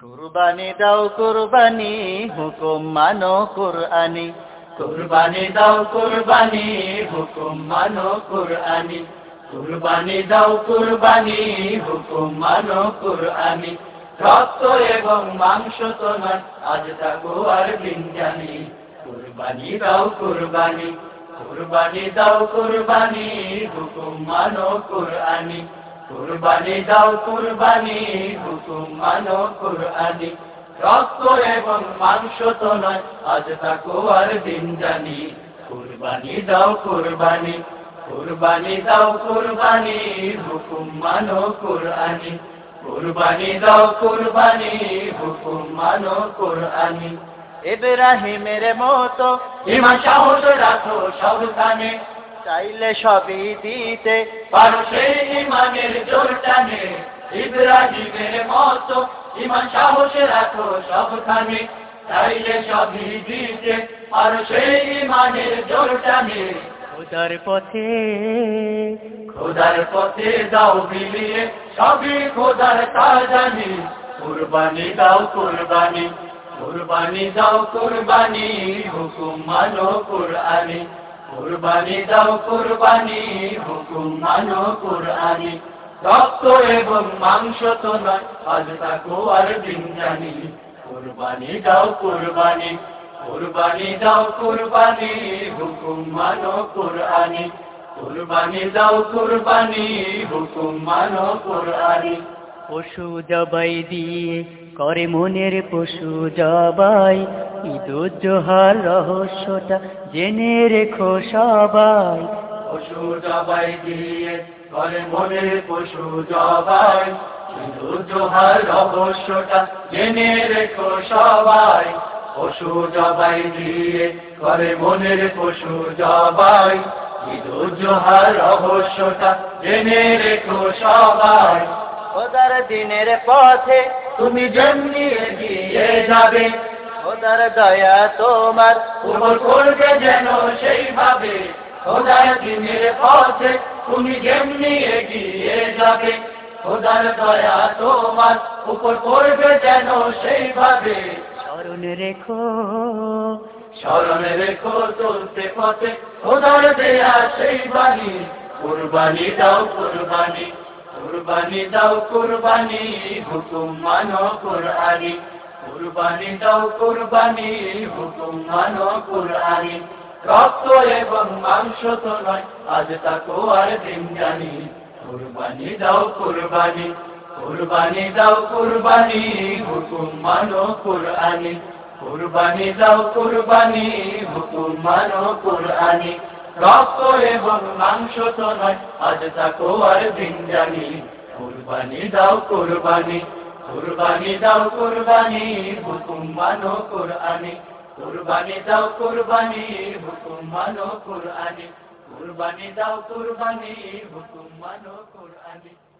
কুরবানি দাও কুরবানি, হুকুম মানো কুরআনি। কুরবানি দাও কুরবানি, হুকুম মানো কুরআনি। কুরবানি দাও কুরবানি, হুকুম মানো কুরআনি। রক্ত এবং মাংস তো নয় আজ থাকো আর বিঞ্জানি কুরবানি দাও কুরবানি কুরবানি দাও কুরবানি, হুকুম মানো কুরআনি। কুরবানি দাও কুরবানি হুকুম মানো কুরআনি। রক্ত এবং মাংস তো নয় আজ থাকো আর দিন জানি। কুরবানি দাও কুরবানি কুরবানি দাও কুরবানি হুকুম মানো কুরআনি। কুরবানি দাও কুরবানি হুকুম মানো কুরআনি। ইব্রাহিমের মতো ইমান সাহস রাখো সবখানে চাইলে সবই দিতে পারো। সেই ইমানের জোর টানে ইব্রাহিমের মতো ইমান সাহস রাখো সবখানে। চাইলে সবই দিতে পারো সেই ইমানের জোর টানে। খোদার পথে খোদার পথে দাও বিলিয়ে সবই খোদার তা জানি কুরবানি দাও কুরবানি কুরবানি দাও কুরবানি হুকুম মানো কুরআনি। কুরবানি দাও, কুরবানি। হুকুম মানো কুরআনি। রক্ত এবং মাংস তো নয়, আজ তাকো আর দিন জানি। কুরবানি দাও, কুরবানি। কুরবানি দাও, কুরবানি। হুকুম মানো কুরআনি। কুরবানি দাও, কুরবানি। হুকুম মানো কুরআনি। পশু জবাই দিয়ে করে মনের পশু জবাই। ঈদুজ্জোহার রহস্যটা জেনে রেখো সবাই। পশু জবাই দিয়ে করে মনের পশু জবাই। কিন্তু জোহার রহস্যটা জেনে রেখো সবাই। পশু জবাই দিয়ে করে মনের পশু জবাই। কিন্তু জোহার রহস্যটা জেনে রেখো সবাই। খোদার দিনের পথে তুমি যেমনি এগিয়ে যাবে খোদার দয়া তোমার উপর করবে যেন সেইভাবে। খোদার দিনের পথে তুমি যেমনি এগিয়ে যাবে খোদার দয়া তোমার উপর করবে যেন সেইভাবে। স্মরণ রেখো। স্মরণে রেখো চলতে পথে খোদার দেয়া সেই বাণী। কুরবানি দাও কুরবানি। কুরবানি দাও কুরবানি, হুকুম মানো কুরআনি। কুরবানি দাও কুরবানি, হুকুম মানো কুরআনি। রক্ত এবং মাংস তো নয়, আজ তাকো আর দিন জানি। কুরবানি দাও কুরবানি কুরবানি দাও কুরবানি, হুকুম মানো কুরআনি। কুরবানি দাও কুরবানি, হুকুম মানো কুরআনি। রক্ত এবং মাংস তো নয়, আজ থাকো আর ভিঞ্জানি জানি। কুরবানি দাও কুরবানি কুরবানি দাও কুরবানি, হুকুম মানো কুরআনি। কুরবানি দাও কুরবানি, হুকুম মানো কুরআনি। কুরবানি দাও কুরবানি, হুকুম মানো কুরআনি।